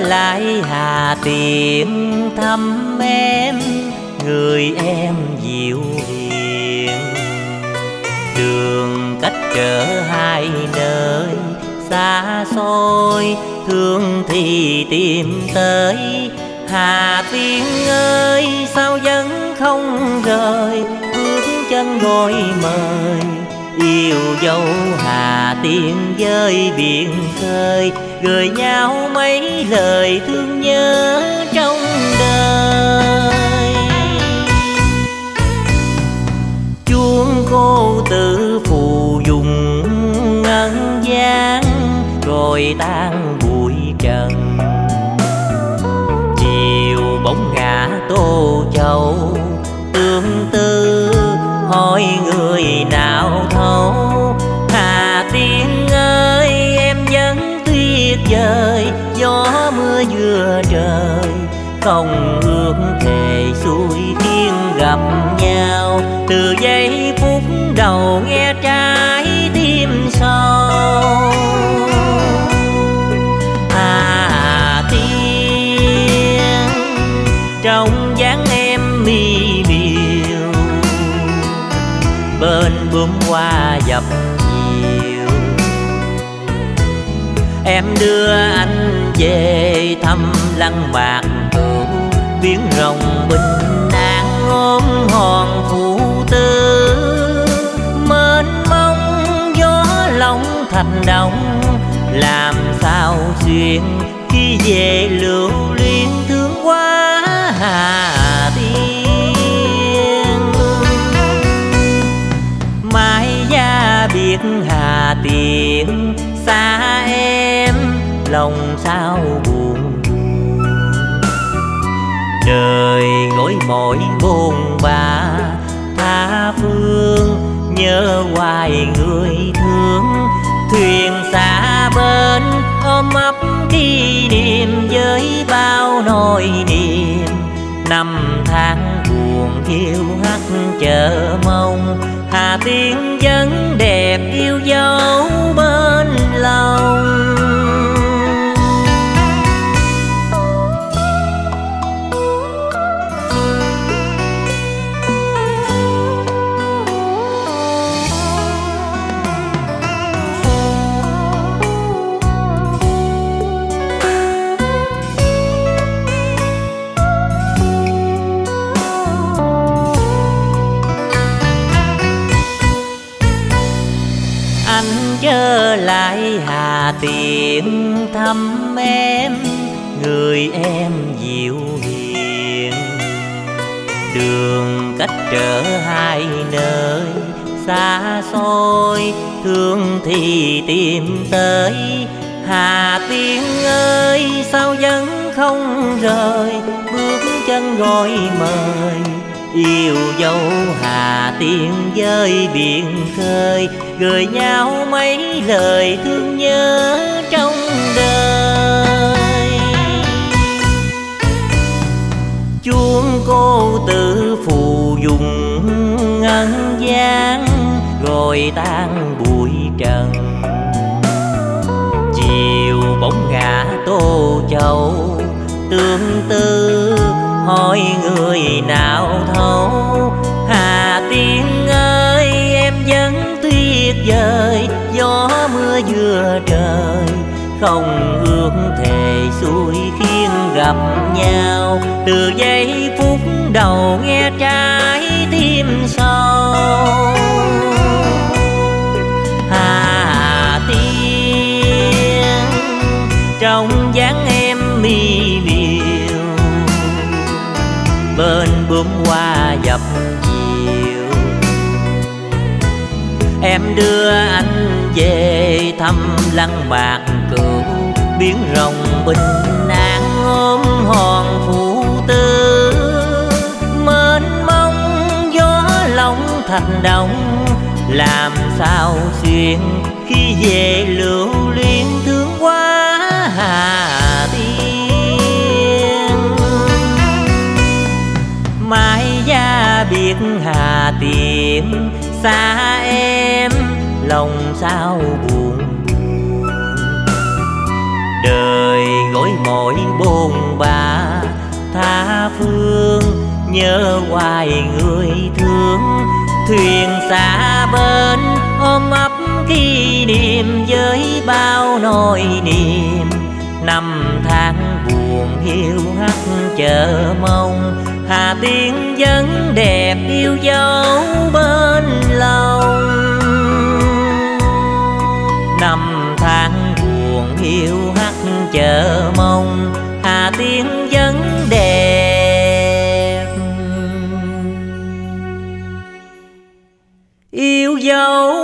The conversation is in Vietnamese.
lại hà tiện thăm em, người em dịu hiền. Đường cách trở hai nơi, xa xôi, thương thì tìm tới. Hà tiên ơi, sao vẫn không rời, bước chân gọi mời yêu dấu hà tiên với biển khơi, gửi nhau mấy lời thương nhớ trong đời. Chuông cô tự phù dùng ngân gian, rồi tan bụi trần. Chiều bóng ngã tô chơi gió mưa vừa trời. Không ước thề xuôi thiên gặp nhau. Từ giây phút đầu nghe trái tim sâu. À tiên, trong dáng em mi miều, bên bướm hoa dập nhiều em đưa anh về thăm lăng bạc cửu biển rồng bình an ôm hòn phụ tư. Mến mong gió lòng thành đồng làm sao duyên khi về lưu lòng sao buồn. Đời gối mỏi buồn ba, tha phương nhớ hoài người thương. Thuyền xa bên ôm ấp kỷ niệm với bao nỗi niềm. Năm tháng buồn hiu hắt chờ mong, hà tiên vẫn đẹp yêu dấu. Tiếng thăm em, người em dịu hiền. Đường cách trở hai nơi, xa xôi, thương thì tìm tới. Hà tiên ơi, sao vẫn không rời? Bước chân gọi mời, yêu dấu hà tiên nơi biển khơi, gửi nhau mấy lời thương nhớ trong đời. Chuông cô tự phù dùng ngân gian, rồi tan bụi trần. Chiều bóng ngã tô châu, tương tư, hỏi người nào thấu. Không hương thề xuôi khiến gặp nhau. Từ giây phút đầu nghe trái tim sâu hà tiên, trong dáng em mi miều, bên bướm hoa dập chiều. Em đưa anh về thăm lăng bạc tiếng rồng bình an ôm hòn phụ tư. Mênh mông gió lòng thành đông, làm sao xuyên khi về lưu luyến thương quá hà tiên. Mãi gia biệt hà Tiên xa em, lòng sao buồn mỗi mỗi bồn buồn tha phương, nhớ hoài người thương. Thuyền xa bên ôm ấp kỷ niệm với bao nỗi niềm. Năm tháng buồn hiu hắt chờ mong, hà tiên vẫn đẹp yêu dấu bên. Yêu dấu bên lòng